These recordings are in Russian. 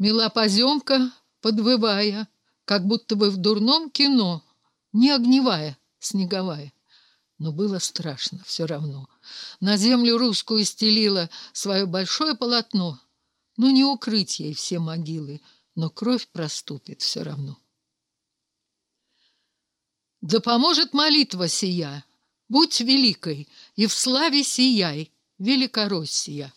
мила поземка, подвывая, как будто бы в дурном кино, не огневая, снеговая. Но было страшно все равно. На землю русскую стелила свое большое полотно. Ну, не укрыть ей все могилы, но кровь проступит все равно. Да поможет молитва сия, будь великой, и в славе сияй, Великороссия.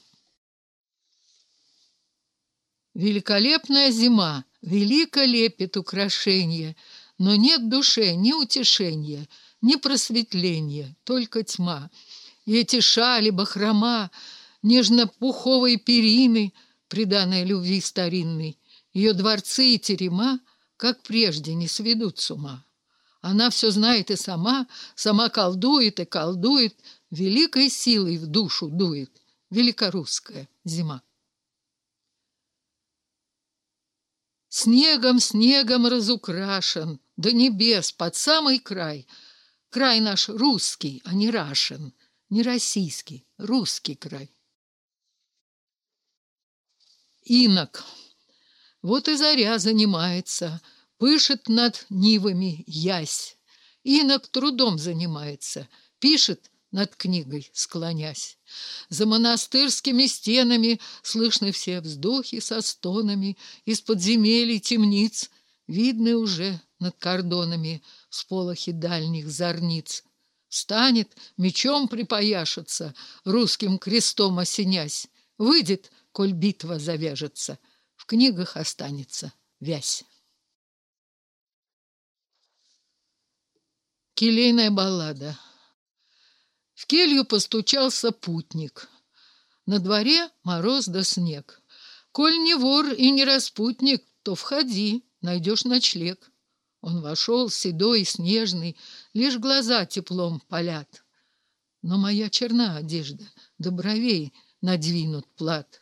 Великолепная зима, велико лепит украшения, но нет душе ни утешения, ни просветления, только тьма. И эти шали, бахрома, нежно-пуховые перины, приданной любви старинной, ее дворцы и терема, как прежде, не сведут с ума. Она все знает и сама, сама колдует и колдует, великой силой в душу дует. Великорусская зима. Снегом, снегом разукрашен, до небес, под самый край. Край наш русский, а не рашен, не российский, русский край. Инок. Вот и заря занимается, пышет над нивами ясь. Инок трудом занимается, пишет над книгой, склонясь. За монастырскими стенами слышны все вздохи со стонами, из подземелий темниц видны уже над кордонами сполохи дальних зарниц. Встанет, мечом припояшется, русским крестом осенясь, выйдет, коль битва завяжется, в книгах останется вязь. Келейная баллада в келью постучался путник. На дворе мороз да снег. «Коль не вор и не распутник, то входи, найдешь ночлег». Он вошел, седой, снежный, лишь глаза теплом палят. Но моя черна одежда, до бровей надвинут плат.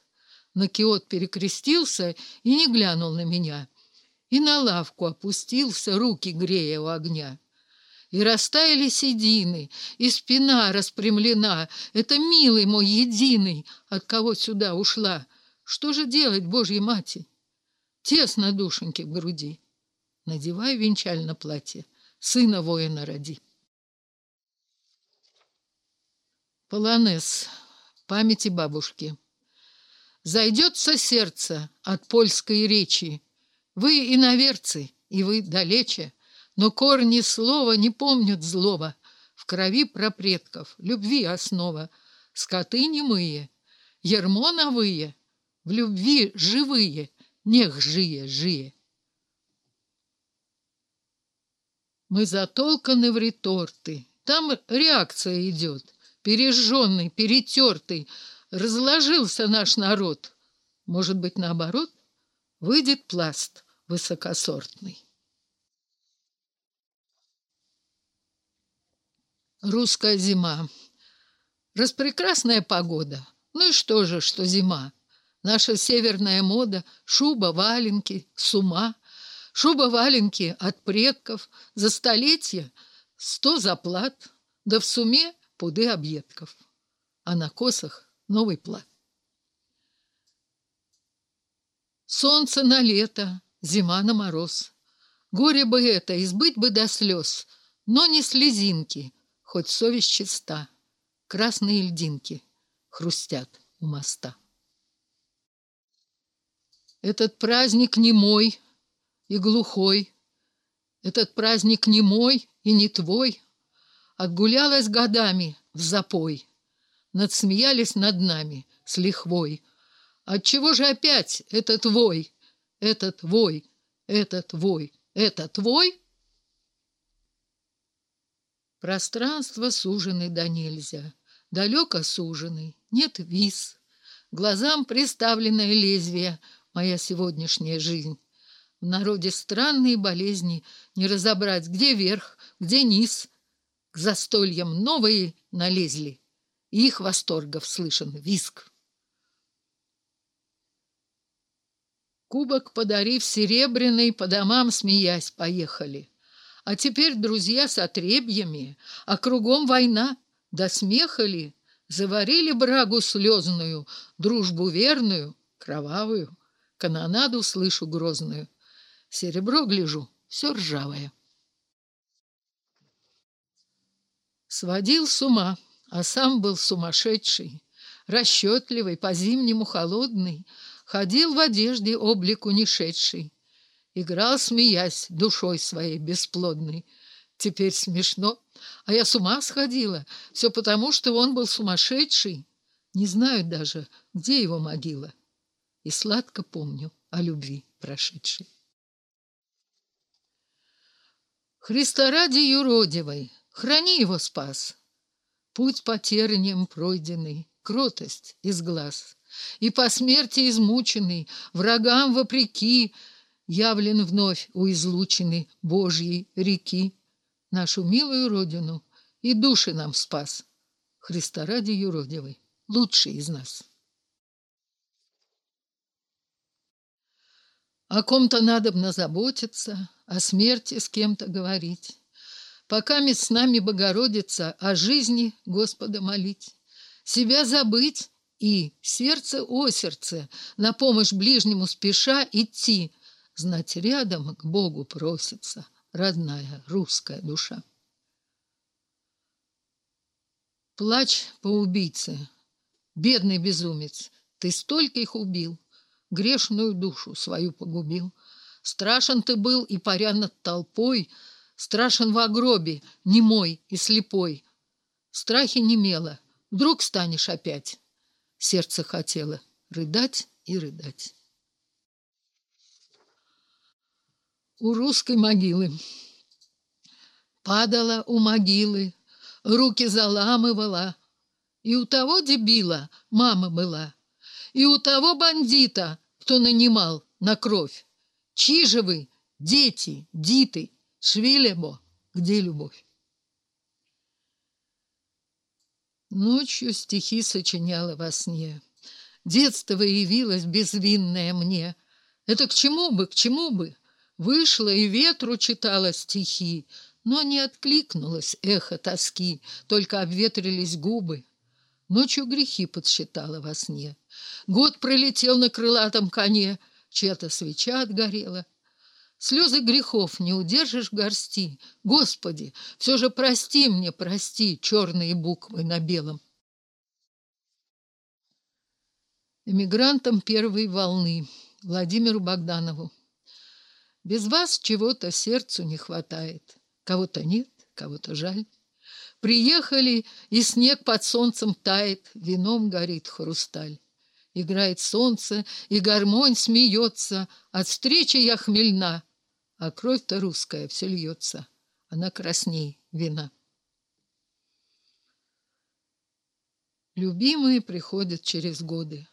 Накиот перекрестился и не глянул на меня. И на лавку опустился, руки грея у огня и растаяли седины, и спина распрямлена. Это, милый мой, единый, от кого сюда ушла. Что же делать, Божья мати? Тесно, душеньки, в груди. Надевай венчаль на платье, сына воина роди. Полонез. Памяти бабушки. Зайдется сердце от польской речи. Вы иноверцы, и вы далече но корни слова не помнят злого. В крови пропредков, любви основа, скоты немые, ермоновые, в любви живые, нех жие, жие. Мы затолканы в реторты, там реакция идет, пережженный, перетертый, разложился наш народ. Может быть, наоборот, выйдет пласт высокосортный. Русская зима. Распрекрасная погода. Ну и что же, что зима? Наша северная мода – шуба, валенки, с ума. Шуба, валенки от предков, за столетия сто заплат, да в сумме пуды объедков. А на косах новый плат. Солнце на лето, зима на мороз. Горе бы это, избыть бы до слез, но не слезинки – хоть совесть чиста. Красные льдинки хрустят у моста. Этот праздник не мой и глухой, Этот праздник не мой и не твой. Отгулялась годами в запой, Надсмеялись над нами с лихвой. Отчего же опять этот вой, этот вой, этот вой, этот вой? Пространство сужены да нельзя, далеко сужены, нет виз. Глазам приставленное лезвие моя сегодняшняя жизнь. В народе странные болезни, не разобрать, где верх, где низ. К застольям новые налезли, и их восторгов слышен виск. Кубок подарив серебряный, по домам смеясь поехали. А теперь друзья с отребьями, а кругом война. да смеха ли? Заварили брагу слезную, дружбу верную, кровавую. Канонаду слышу грозную. Серебро гляжу, все ржавое. Сводил с ума, а сам был сумасшедший, расчетливый, по-зимнему холодный, ходил в одежде облику не шедший. Играл, смеясь, душой своей бесплодной. Теперь смешно. А я с ума сходила. Все потому, что он был сумасшедший. Не знаю даже, где его могила. И сладко помню о любви прошедшей. Христа ради юродивой, храни его, спас. Путь потерянем пройденный, кротость из глаз. И по смерти измученный, врагам вопреки, явлен вновь у излучины Божьей реки, нашу милую Родину, и души нам спас. Христа ради юродивый, лучший из нас. О ком-то надобно заботиться, о смерти с кем-то говорить. Пока с нами Богородица, о жизни Господа молить. Себя забыть и сердце о сердце, на помощь ближнему спеша идти – знать рядом к Богу просится родная русская душа. Плач по убийце. Бедный безумец, ты столько их убил, грешную душу свою погубил. Страшен ты был и паря над толпой, страшен во гробе, немой и слепой. Страхи немело, вдруг станешь опять. Сердце хотело рыдать и рыдать. у русской могилы. Падала у могилы, руки заламывала. И у того дебила мама была, и у того бандита, кто нанимал на кровь. Чьи же вы, дети, диты, швилебо, где любовь? Ночью стихи сочиняла во сне. Детство явилось безвинное мне. Это к чему бы, к чему бы? Вышла и ветру читала стихи, но не откликнулось эхо тоски, только обветрились губы. Ночью грехи подсчитала во сне. Год пролетел на крылатом коне, чья-то свеча отгорела. Слезы грехов не удержишь в горсти. Господи, все же прости мне, прости, черные буквы на белом. Эмигрантом первой волны Владимиру Богданову. Без вас чего-то сердцу не хватает. Кого-то нет, кого-то жаль. Приехали, и снег под солнцем тает, вином горит хрусталь. Играет солнце, и гармонь смеется, от встречи я хмельна, а кровь-то русская все льется, она красней вина. Любимые приходят через годы,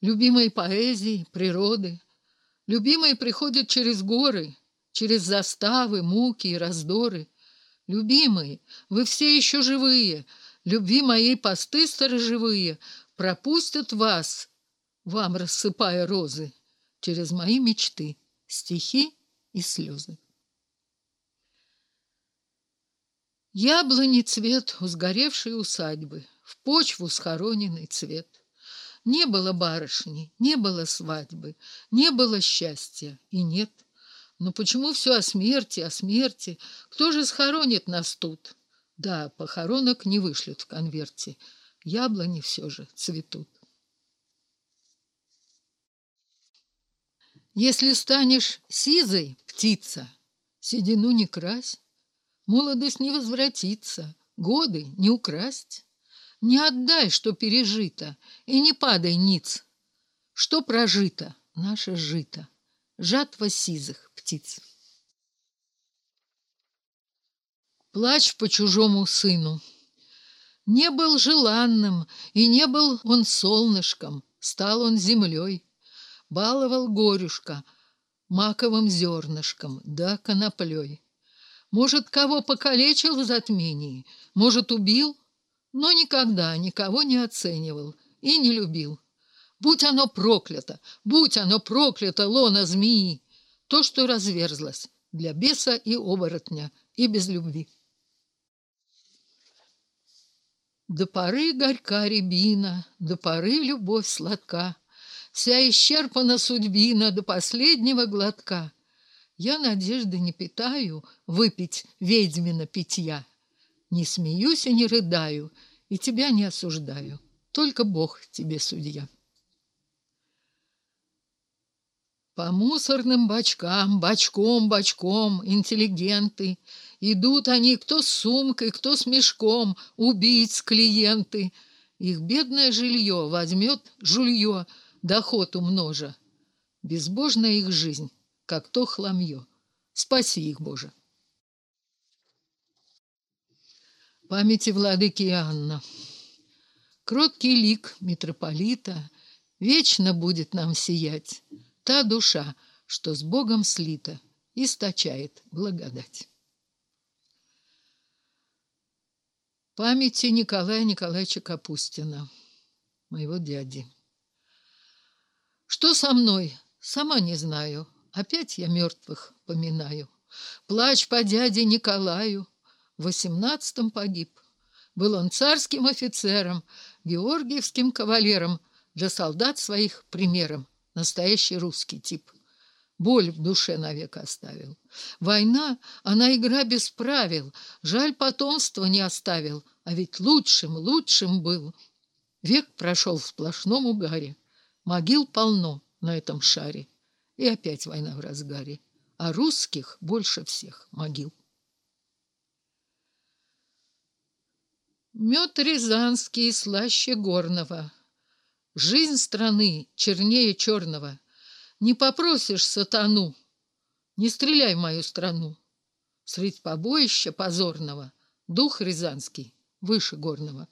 любимые поэзии, природы — Любимые приходят через горы, через заставы, муки и раздоры. Любимые, вы все еще живые, любви моей посты сторожевые пропустят вас, вам рассыпая розы, через мои мечты, стихи и слезы. Яблони цвет у сгоревшей усадьбы, в почву схороненный цвет — не было барышни, не было свадьбы, не было счастья и нет. Но почему все о смерти, о смерти? Кто же схоронит нас тут? Да, похоронок не вышлют в конверте. Яблони все же цветут. Если станешь сизой, птица, седину не крась, молодость не возвратится, годы не украсть. Не отдай, что пережито, и не падай ниц. Что прожито, наше жито, жатва сизых птиц. Плач по чужому сыну. Не был желанным, и не был он солнышком, стал он землей. Баловал горюшка маковым зернышком да коноплей. Может, кого покалечил в затмении, может, убил — но никогда никого не оценивал и не любил. Будь оно проклято, будь оно проклято, лона змеи, то, что разверзлось для беса и оборотня, и без любви. До поры горька рябина, до поры любовь сладка, Вся исчерпана судьбина до последнего глотка. Я надежды не питаю выпить ведьмина питья. Не смеюсь и не рыдаю, и тебя не осуждаю. Только Бог тебе судья. По мусорным бачкам, бачком, бачком, интеллигенты. Идут они кто с сумкой, кто с мешком, убийц клиенты. Их бедное жилье возьмет жулье, доход умножа. Безбожная их жизнь, как то хламье. Спаси их, Боже! памяти владыки Иоанна. Кроткий лик митрополита вечно будет нам сиять. Та душа, что с Богом слита, источает благодать. Памяти Николая Николаевича Капустина, моего дяди. Что со мной? Сама не знаю. Опять я мертвых поминаю. Плач по дяде Николаю. В 18-м погиб. Был он царским офицером, георгиевским кавалером, для солдат своих примером. Настоящий русский тип. Боль в душе навек оставил. Война, она игра без правил. Жаль, потомства не оставил. А ведь лучшим, лучшим был. Век прошел в сплошном угаре. Могил полно на этом шаре. И опять война в разгаре. А русских больше всех могил. Мед рязанский слаще горного. Жизнь страны чернее черного. Не попросишь сатану, не стреляй в мою страну. Средь побоища позорного дух рязанский выше горного.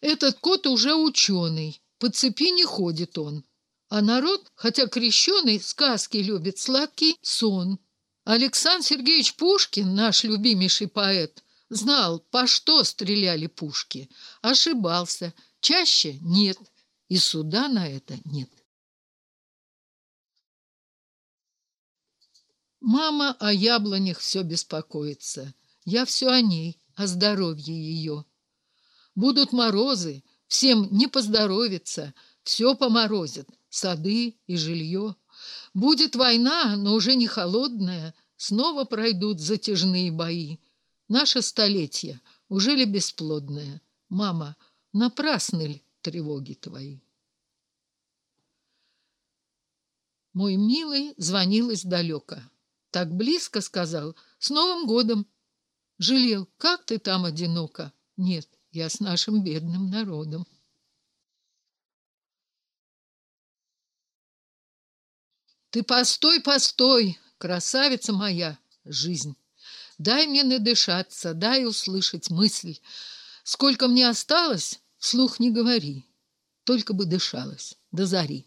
Этот кот уже ученый, по цепи не ходит он. А народ, хотя крещеный, сказки любит, сладкий сон – Александр Сергеевич Пушкин, наш любимейший поэт, знал, по что стреляли пушки. Ошибался. Чаще нет. И суда на это нет. Мама о яблонях все беспокоится. Я все о ней, о здоровье ее. Будут морозы, всем не поздоровится, все поморозит, сады и жилье. Будет война, но уже не холодная. Снова пройдут затяжные бои. Наше столетие уже ли бесплодное? Мама, напрасны ли тревоги твои? Мой милый звонил издалека. Так близко сказал. С Новым годом! Жалел, как ты там одиноко. Нет, я с нашим бедным народом. Ты постой, постой, красавица моя, жизнь. Дай мне надышаться, дай услышать мысль. Сколько мне осталось, вслух не говори. Только бы дышалось до зари.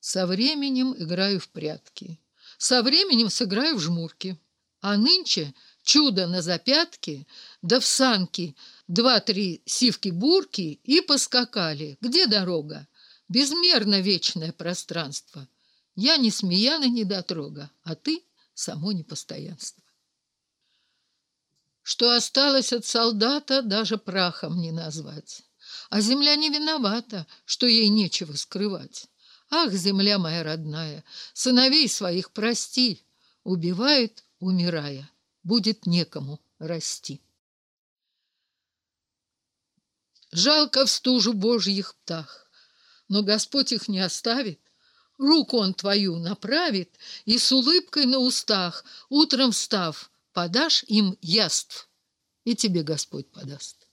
Со временем играю в прятки. Со временем сыграю в жмурки. А нынче чудо на запятки, да в санки два-три сивки-бурки и поскакали. Где дорога? безмерно вечное пространство. Я не смеяна, не дотрога, а ты — само непостоянство. Что осталось от солдата, даже прахом не назвать. А земля не виновата, что ей нечего скрывать. Ах, земля моя родная, сыновей своих прости, убивает, умирая, будет некому расти. Жалко в стужу божьих птах, но Господь их не оставит. Руку он твою направит, и с улыбкой на устах, утром встав, подашь им яств, и тебе Господь подаст.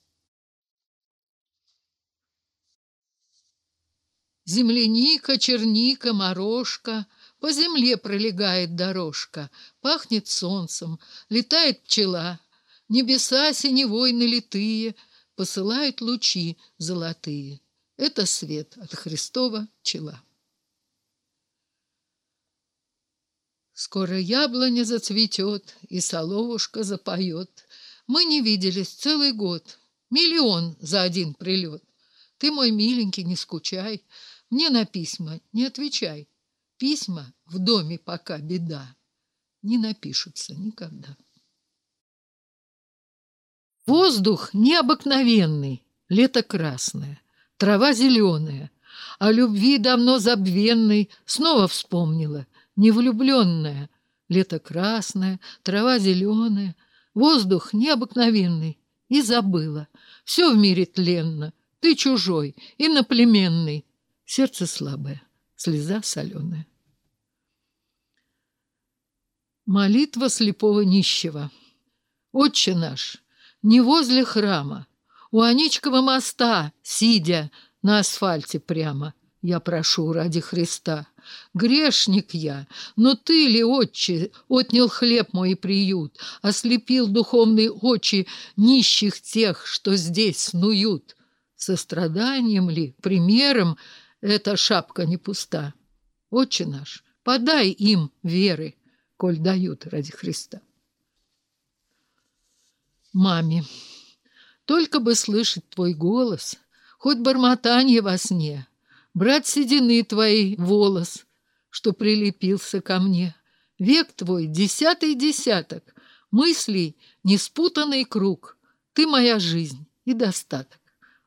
Земляника, черника, морошка по земле пролегает дорожка, пахнет солнцем, летает пчела, небеса синевой налитые, посылают лучи золотые. Это свет от Христова чела. Скоро яблоня зацветет, и соловушка запоет. Мы не виделись целый год. Миллион за один прилет. Ты, мой миленький, не скучай. Мне на письма не отвечай. Письма в доме пока беда. Не напишутся никогда. Воздух необыкновенный, лето красное трава зеленая. О любви давно забвенной снова вспомнила, невлюбленная. Лето красное, трава зеленая, воздух необыкновенный. И забыла. Все в мире тленно. Ты чужой, иноплеменный. Сердце слабое, слеза соленая. Молитва слепого нищего. «Отче наш, не возле храма, у Аничкова моста, сидя на асфальте прямо. Я прошу ради Христа. Грешник я, но ты ли, отче, отнял хлеб мой и приют, ослепил духовные очи нищих тех, что здесь снуют? Состраданием ли, примером эта шапка не пуста? Отче наш, подай им веры, коль дают ради Христа. Маме. Только бы слышать твой голос, хоть бормотание во сне, брать седины твои волос, что прилепился ко мне. Век твой десятый десяток, мыслей неспутанный круг. Ты моя жизнь и достаток,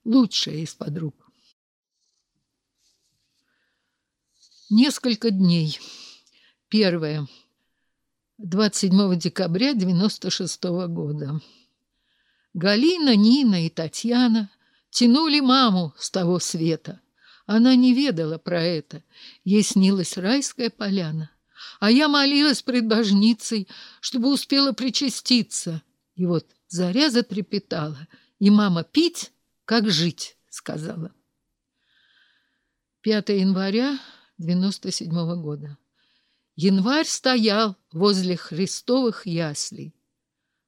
лучшая из подруг. Несколько дней. Первое. 27 декабря 96 года. Галина, Нина и Татьяна тянули маму с того света. Она не ведала про это. Ей снилась райская поляна. А я молилась пред божницей, чтобы успела причаститься. И вот заря затрепетала, и мама пить, как жить, сказала. 5 января 97 -го года. Январь стоял возле Христовых яслей.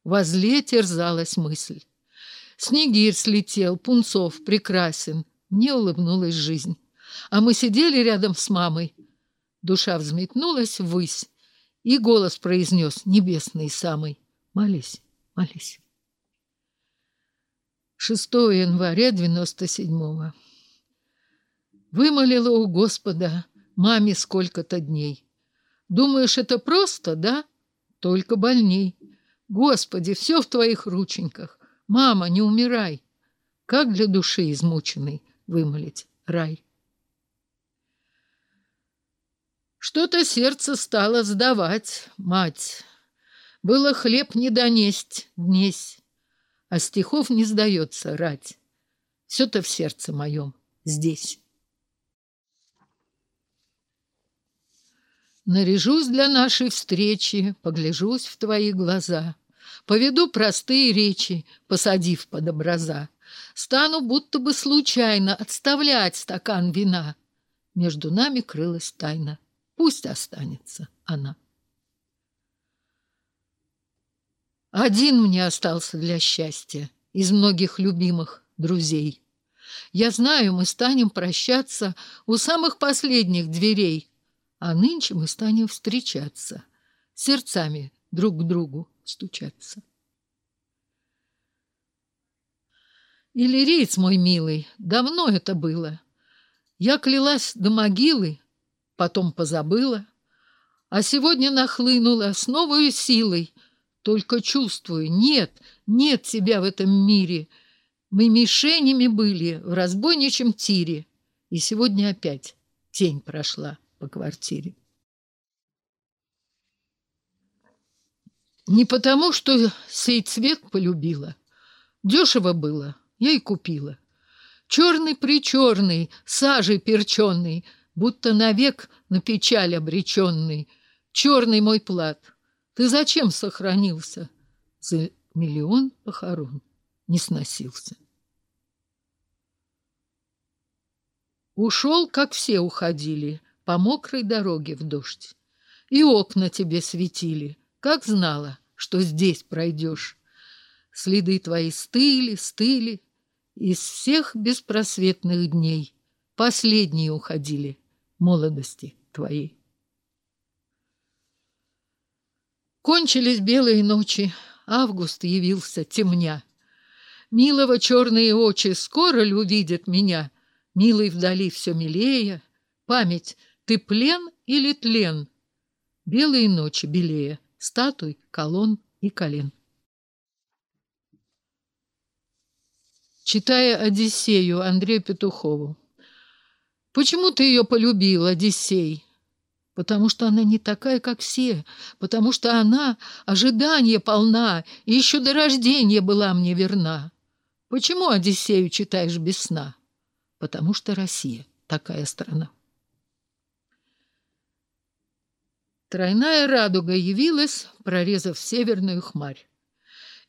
Возле терзалась мысль. Снегирь слетел, Пунцов прекрасен. Мне улыбнулась жизнь. А мы сидели рядом с мамой. Душа взметнулась ввысь, и голос произнес небесный самый. Молись, молись. 6 января 97-го. Вымолила у Господа маме сколько-то дней. Думаешь, это просто, да? Только больней. Господи, все в твоих рученьках. Мама, не умирай. Как для души измученной вымолить рай? Что-то сердце стало сдавать, мать. Было хлеб не донесть, днесь. А стихов не сдается рать. Все-то в сердце моем, здесь. Наряжусь для нашей встречи, погляжусь в твои глаза. Поведу простые речи, посадив под образа. Стану будто бы случайно отставлять стакан вина. Между нами крылась тайна. Пусть останется она. Один мне остался для счастья из многих любимых друзей. Я знаю, мы станем прощаться у самых последних дверей, а нынче мы станем встречаться сердцами друг к другу стучаться. Иллириец мой милый, давно это было. Я клялась до могилы, потом позабыла, а сегодня нахлынула с новой силой. Только чувствую, нет, нет тебя в этом мире. Мы мишенями были в разбойничьем тире. И сегодня опять тень прошла по квартире. Не потому, что сей цвет полюбила. Дешево было, я и купила. Черный-причерный, сажей перченный, Будто навек на печаль обреченный. Черный мой плат, ты зачем сохранился? За миллион похорон не сносился. Ушел, как все уходили, По мокрой дороге в дождь. И окна тебе светили — как знала, что здесь пройдешь? Следы твои стыли, стыли. Из всех беспросветных дней последние уходили молодости твоей. Кончились белые ночи, август явился темня. Милого черные очи скоро ли увидят меня? Милый вдали все милее. Память, ты плен или тлен? Белые ночи белее статуй, колонн и колен. Читая «Одиссею» Андрею Петухову. «Почему ты ее полюбил, Одиссей?» потому что она не такая, как все, потому что она ожидания полна и еще до рождения была мне верна. Почему Одиссею читаешь без сна? Потому что Россия такая страна. Тройная радуга явилась, прорезав северную хмарь.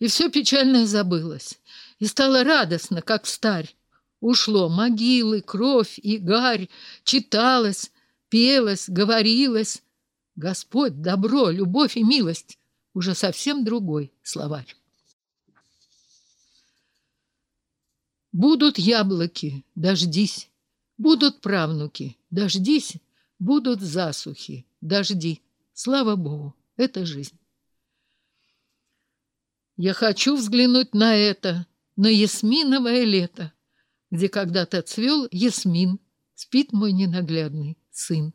И все печальное забылось, и стало радостно, как старь. Ушло могилы, кровь и гарь, читалось, пелось, говорилось. Господь, добро, любовь и милость — уже совсем другой словарь. Будут яблоки, дождись, будут правнуки, дождись, будут засухи, дожди. Слава богу, это жизнь. Я хочу взглянуть на это, на ясминовое лето, где когда-то цвел ясмин, спит мой ненаглядный сын.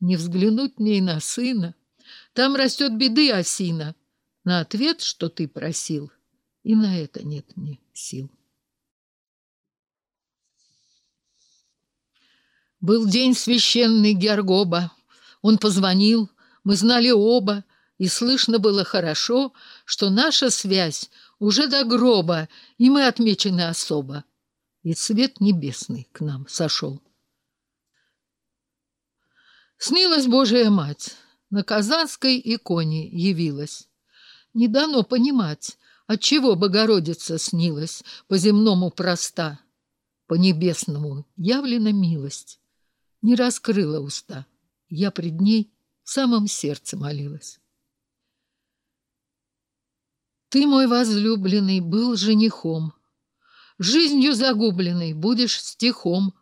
Не взглянуть мне и на сына, там растет беды осина. На ответ, что ты просил, и на это нет мне сил. Был день священный Георгоба. Он позвонил, мы знали оба, и слышно было хорошо, что наша связь уже до гроба, и мы отмечены особо. И цвет небесный к нам сошел. Снилась Божия Мать, на казанской иконе явилась. Не дано понимать, отчего Богородица снилась, по земному проста, по небесному явлена милость. Не раскрыла уста, я пред ней в самом сердце молилась. Ты, мой возлюбленный, был женихом. Жизнью загубленной будешь стихом.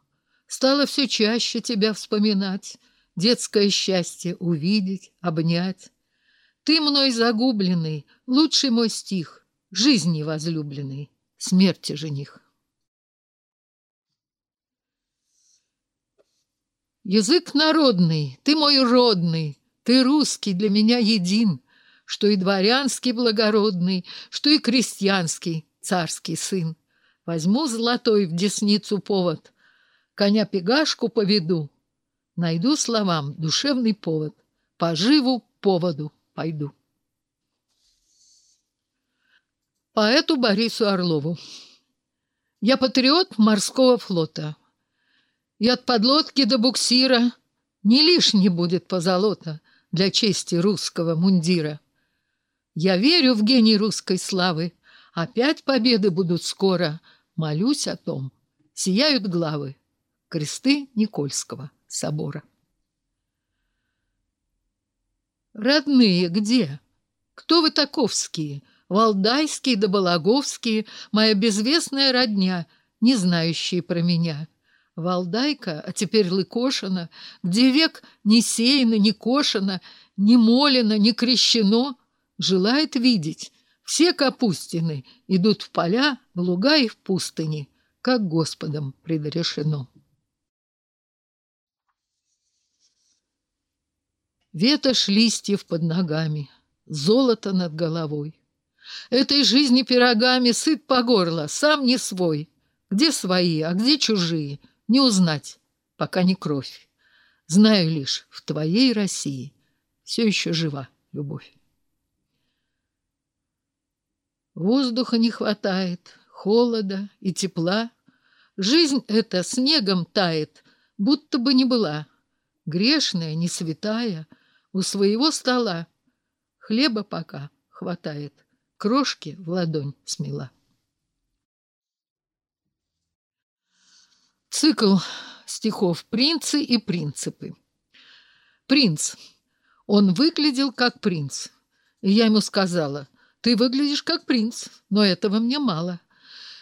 Стало все чаще тебя вспоминать, Детское счастье увидеть, обнять. Ты мной загубленный, лучший мой стих, Жизни возлюбленный, смерти жених. Язык народный, ты мой родный, ты русский для меня един, что и дворянский благородный, что и крестьянский царский сын. Возьму золотой в десницу повод, коня пегашку поведу, найду словам душевный повод, поживу поводу пойду. Поэту Борису Орлову. Я патриот морского флота. И от подлодки до буксира не лишне будет позолота для чести русского мундира. Я верю в гений русской славы, опять победы будут скоро, молюсь о том. Сияют главы, кресты Никольского собора. Родные где? Кто вы таковские? Валдайские да Балаговские, моя безвестная родня, не знающие про меня. Валдайка, а теперь Лыкошина, где век не сеяно, не кошено, не молено, не крещено, желает видеть. Все капустины идут в поля, в луга и в пустыни, как Господом предрешено. Ветошь листьев под ногами, золото над головой. Этой жизни пирогами сыт по горло, сам не свой. Где свои, а где чужие — не узнать, пока не кровь. Знаю лишь, в твоей России все еще жива любовь. Воздуха не хватает, холода и тепла. Жизнь эта снегом тает, будто бы не была. Грешная, не святая, у своего стола. Хлеба пока хватает, крошки в ладонь смела. Цикл стихов «Принцы и принципы». Принц. Он выглядел как принц. И я ему сказала, ты выглядишь как принц, но этого мне мало.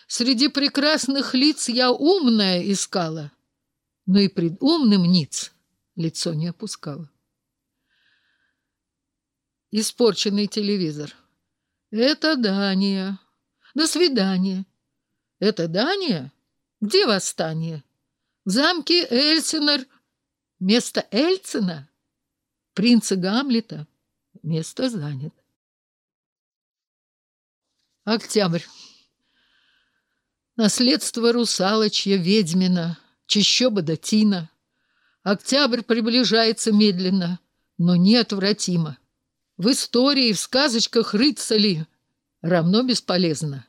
Среди прекрасных лиц я умная искала, но и пред умным ниц лицо не опускала. Испорченный телевизор. Это Дания. До свидания. Это Дания? Где восстание? В замке Эльсинер. Место Эльцина? Принца Гамлета? Место занято. Октябрь. Наследство русалочья, ведьмина, чащоба датина. Октябрь приближается медленно, но неотвратимо. В истории, в сказочках рыцари равно бесполезно.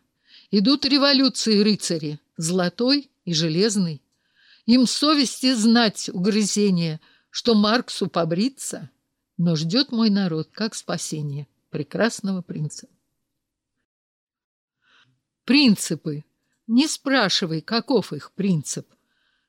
Идут революции рыцари – золотой и железный. Им совести знать угрызение, что Марксу побриться, но ждет мой народ как спасение прекрасного принца. Принципы. Не спрашивай, каков их принцип.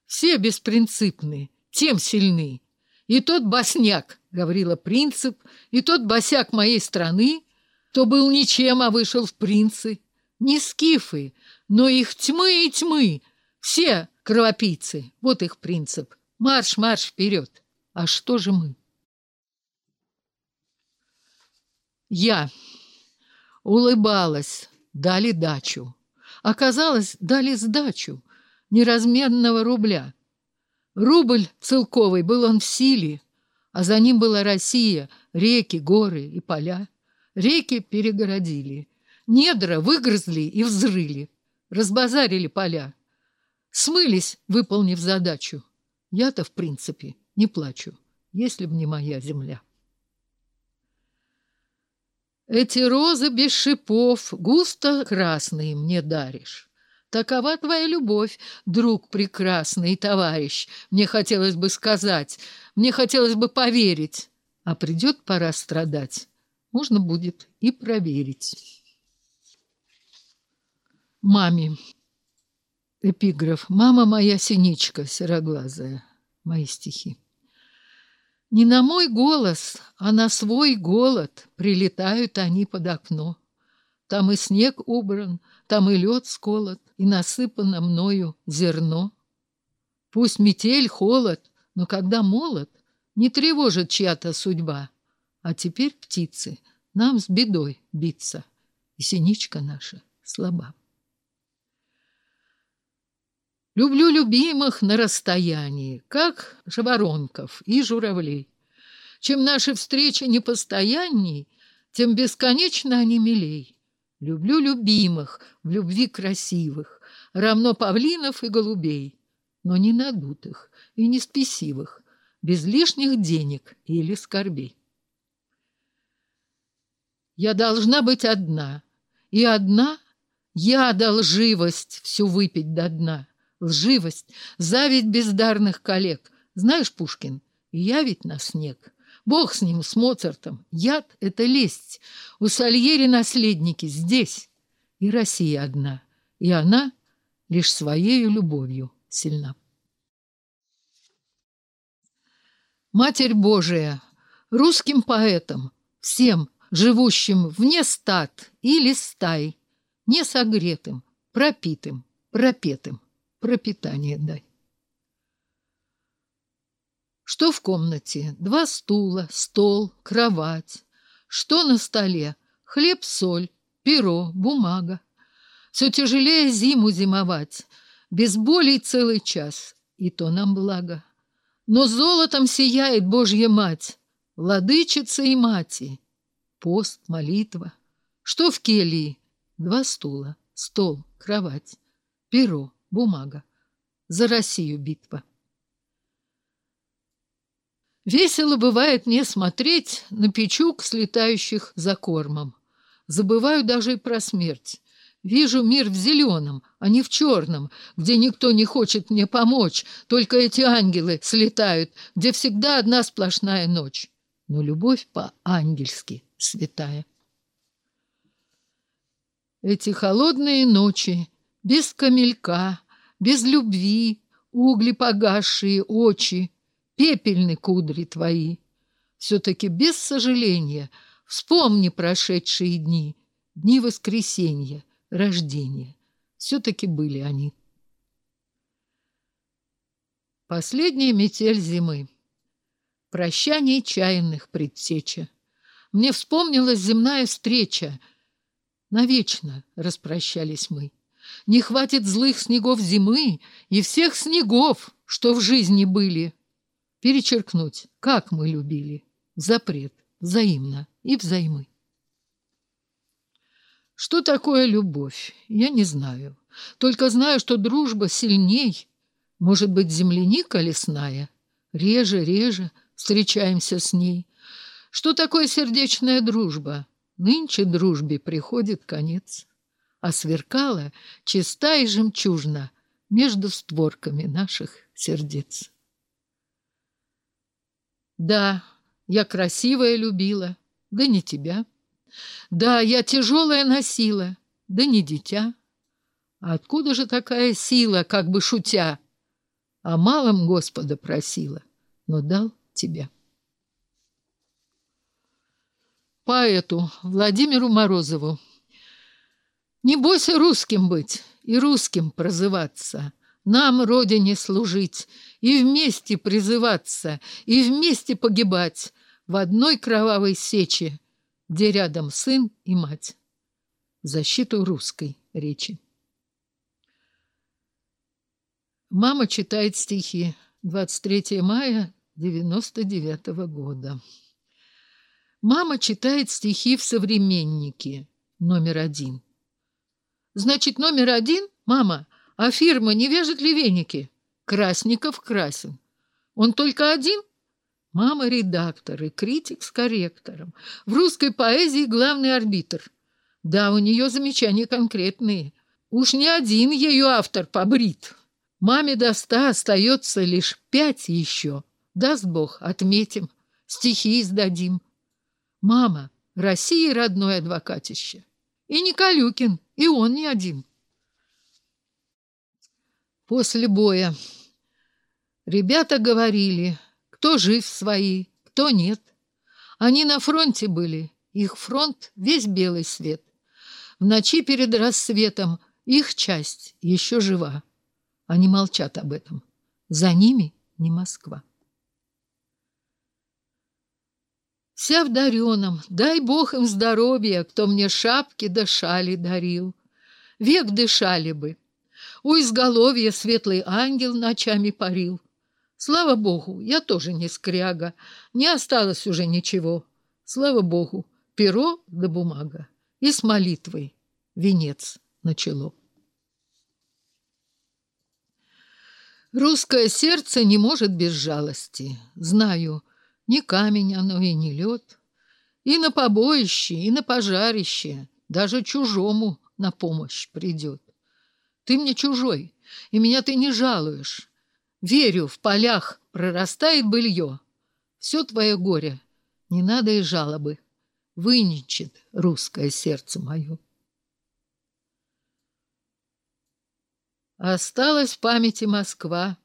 Все беспринципны, тем сильны. И тот босняк, говорила принцип, и тот босяк моей страны, то был ничем, а вышел в принцы, не скифы, но их тьмы и тьмы. Все кровопийцы. Вот их принцип. Марш, марш вперед. А что же мы? Я улыбалась, дали дачу. Оказалось, дали сдачу неразменного рубля. Рубль целковый был он в силе, а за ним была Россия, реки, горы и поля. Реки перегородили – недра выгрызли и взрыли, разбазарили поля. Смылись, выполнив задачу. Я-то, в принципе, не плачу, если б не моя земля. Эти розы без шипов, густо красные мне даришь. Такова твоя любовь, друг прекрасный и товарищ. Мне хотелось бы сказать, мне хотелось бы поверить. А придет пора страдать, можно будет и проверить» маме. Эпиграф. «Мама моя синичка сероглазая». Мои стихи. Не на мой голос, а на свой голод прилетают они под окно. Там и снег убран, там и лед сколот, и насыпано мною зерно. Пусть метель, холод, но когда молод, не тревожит чья-то судьба. А теперь птицы, нам с бедой биться, и синичка наша слаба. Люблю любимых на расстоянии, как жаворонков и журавлей. Чем наши встречи непостоянней, тем бесконечно они милей. Люблю любимых, в любви красивых, равно павлинов и голубей, но не надутых и не спесивых, без лишних денег или скорбей. Я должна быть одна, и одна я одолживость всю выпить до дна лживость, зависть бездарных коллег. Знаешь, Пушкин, я ведь на снег. Бог с ним, с Моцартом. Яд — это лесть. У Сальери наследники здесь. И Россия одна. И она лишь своею любовью сильна. Матерь Божия, русским поэтам, всем живущим вне стад или стай, не согретым, пропитым, пропетым пропитание дай. Что в комнате? Два стула, стол, кровать. Что на столе? Хлеб, соль, перо, бумага. Все тяжелее зиму зимовать, без боли целый час, и то нам благо. Но золотом сияет Божья Мать, владычица и мати. Пост, молитва. Что в келии? Два стула, стол, кровать, перо, Бумага. За Россию битва. Весело бывает не смотреть на печук, слетающих за кормом. Забываю даже и про смерть. Вижу мир в зеленом, а не в черном, где никто не хочет мне помочь, только эти ангелы слетают, где всегда одна сплошная ночь. Но любовь по-ангельски святая. Эти холодные ночи без камелька, без любви, угли погасшие, очи, пепельны кудри твои. Все-таки без сожаления вспомни прошедшие дни, дни воскресенья, рождения. Все-таки были они. Последняя метель зимы. Прощание чаянных предтеча. Мне вспомнилась земная встреча. Навечно распрощались мы не хватит злых снегов зимы и всех снегов, что в жизни были. Перечеркнуть, как мы любили. Запрет, взаимно и взаймы. Что такое любовь, я не знаю. Только знаю, что дружба сильней. Может быть, земляника лесная? Реже, реже встречаемся с ней. Что такое сердечная дружба? Нынче дружбе приходит конец а сверкала чиста и жемчужно между створками наших сердец. Да, я красивая любила, да не тебя. Да, я тяжелая носила, да не дитя. А откуда же такая сила, как бы шутя? О малом Господа просила, но дал тебя. Поэту Владимиру Морозову не бойся русским быть и русским прозываться, нам, Родине, служить, и вместе призываться, и вместе погибать в одной кровавой сече, где рядом сын и мать. Защиту русской речи. Мама читает стихи. 23 мая 99 -го года. Мама читает стихи в «Современнике» номер один. Значит, номер один, мама, а фирма не вяжет ли веники? Красников красен. Он только один? Мама редактор и критик с корректором. В русской поэзии главный арбитр. Да, у нее замечания конкретные. Уж не один ее автор побрит. Маме до ста остается лишь пять еще. Даст Бог, отметим. Стихи издадим. Мама, России родное адвокатище. И не Калюкин, и он не один. После боя ребята говорили, кто жив свои, кто нет. Они на фронте были, их фронт весь белый свет. В ночи перед рассветом их часть еще жива. Они молчат об этом. За ними не Москва. Вся в дареном, дай бог им здоровья, кто мне шапки да шали дарил. Век дышали бы. У изголовья светлый ангел ночами парил. Слава богу, я тоже не скряга, не осталось уже ничего. Слава богу, перо да бумага. И с молитвой венец начало. Русское сердце не может без жалости. Знаю, не камень оно и не лед. И на побоище, и на пожарище даже чужому на помощь придет. Ты мне чужой, и меня ты не жалуешь. Верю, в полях прорастает былье. Все твое горе, не надо и жалобы. Выничит русское сердце мое. Осталась в памяти Москва.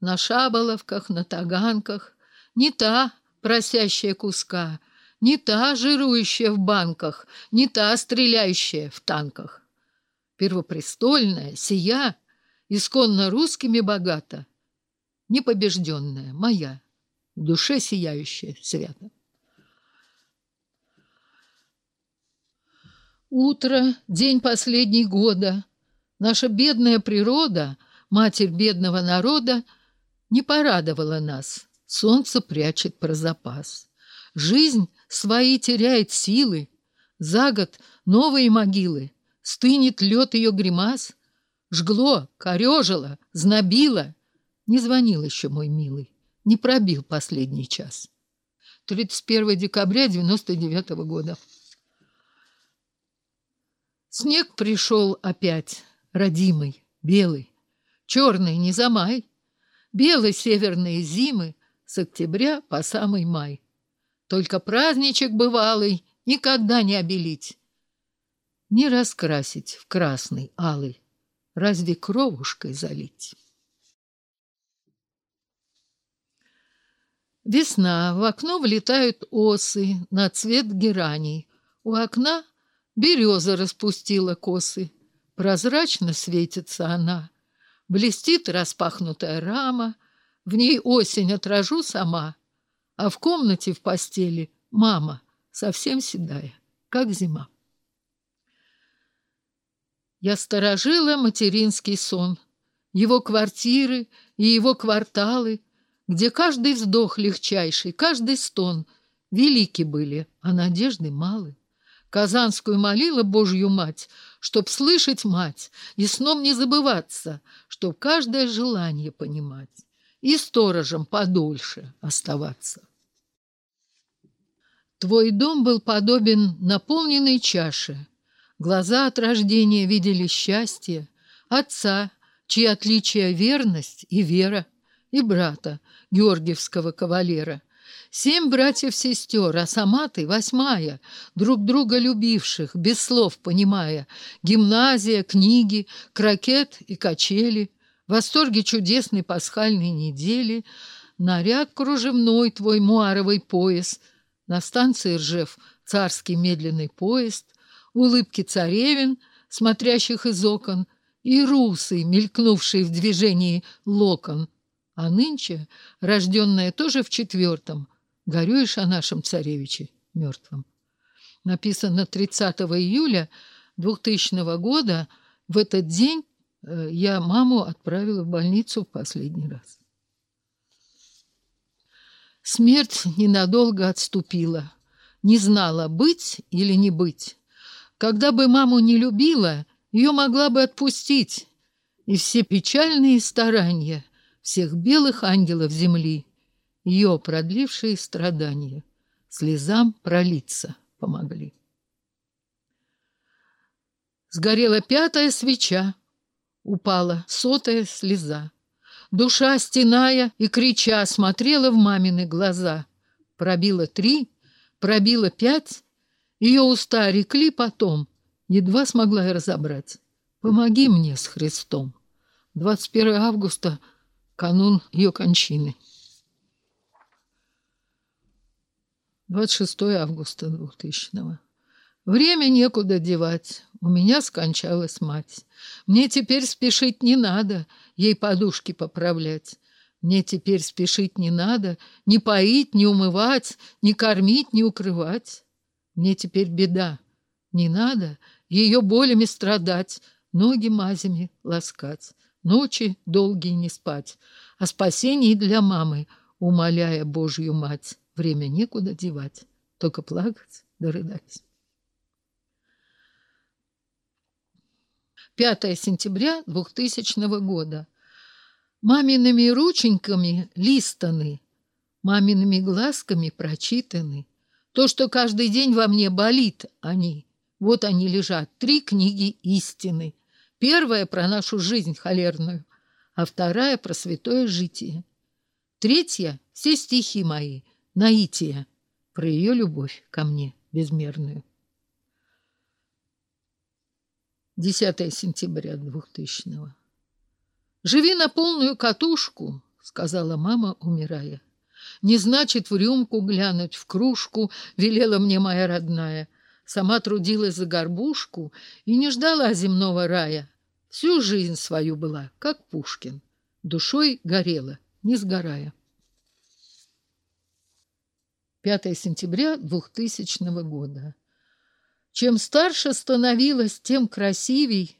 На шаболовках, на таганках. Не та, просящая куска, не та жирующая в банках, не та стреляющая в танках. Первопрестольная, сия, исконно русскими богата, непобежденная, моя, в душе сияющая свято. Утро, день последний года. Наша бедная природа, матерь бедного народа, не порадовала нас. Солнце прячет про запас. Жизнь свои теряет силы. За год новые могилы. Стынет лед ее гримас. Жгло, корежило, знобило. Не звонил еще мой милый. Не пробил последний час. 31 декабря 99 -го года. Снег пришел опять, родимый, белый, черный, не замай. белый северные зимы с октября по самый май. Только праздничек бывалый никогда не обелить. Не раскрасить в красный, алый, разве кровушкой залить? Весна. В окно влетают осы на цвет гераний. У окна береза распустила косы. Прозрачно светится она. Блестит распахнутая рама — в ней осень отражу сама, а в комнате в постели мама совсем седая, как зима. Я сторожила материнский сон, его квартиры и его кварталы, где каждый вздох легчайший, каждый стон велики были, а надежды малы. Казанскую молила Божью мать, чтоб слышать мать и сном не забываться, чтоб каждое желание понимать и сторожем подольше оставаться. Твой дом был подобен наполненной чаше. Глаза от рождения видели счастье, отца, чьи отличия верность и вера, и брата, георгиевского кавалера. Семь братьев-сестер, а сама ты восьмая, друг друга любивших, без слов понимая, гимназия, книги, крокет и качели – Восторге чудесной пасхальной недели, наряд кружевной твой муаровый пояс, на станции Ржев царский медленный поезд, улыбки царевин, смотрящих из окон, и русы, мелькнувшие в движении локон. А нынче, рожденная тоже в четвертом, горюешь о нашем царевиче мертвом. Написано 30 июля 2000 года, в этот день Э, я маму отправила в больницу в последний раз. Смерть ненадолго отступила. Не знала, быть или не быть. Когда бы маму не любила, ее могла бы отпустить. И все печальные старания всех белых ангелов земли, ее продлившие страдания, слезам пролиться помогли. Сгорела пятая свеча упала сотая слеза. Душа, стеная и крича, смотрела в мамины глаза. Пробила три, пробила пять. Ее уста рекли потом. Едва смогла я разобрать. «Помоги мне с Христом». 21 августа, канун ее кончины. 26 августа 2000 года. Время некуда девать. У меня скончалась мать. Мне теперь спешить не надо, ей подушки поправлять. Мне теперь спешить не надо, ни поить, ни умывать, ни кормить, ни укрывать. Мне теперь беда. Не надо ее болями страдать, ноги мазями ласкать, ночи долгие не спать. О спасении для мамы, умоляя Божью мать, время некуда девать, только плакать да рыдать. 5 сентября 2000 года. Мамиными рученьками листаны, мамиными глазками прочитаны. То, что каждый день во мне болит, они. Вот они лежат, три книги истины. Первая про нашу жизнь холерную, а вторая про святое житие. Третья — все стихи мои, наития, про ее любовь ко мне безмерную. 10 сентября 2000-го. «Живи на полную катушку», — сказала мама, умирая. «Не значит в рюмку глянуть, в кружку», — велела мне моя родная. Сама трудилась за горбушку и не ждала земного рая. Всю жизнь свою была, как Пушкин. Душой горела, не сгорая. 5 сентября 2000 года. Чем старше становилась, тем красивей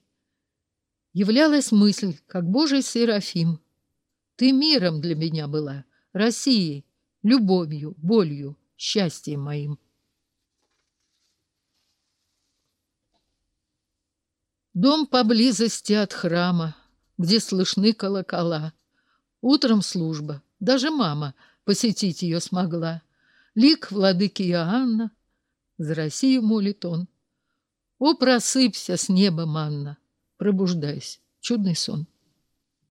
являлась мысль, как Божий Серафим. Ты миром для меня была, Россией, любовью, болью, счастьем моим. Дом поблизости от храма, где слышны колокола. Утром служба, даже мама посетить ее смогла. Лик владыки Иоанна, за Россию молит он. О, просыпься с неба, манна, пробуждайся, чудный сон.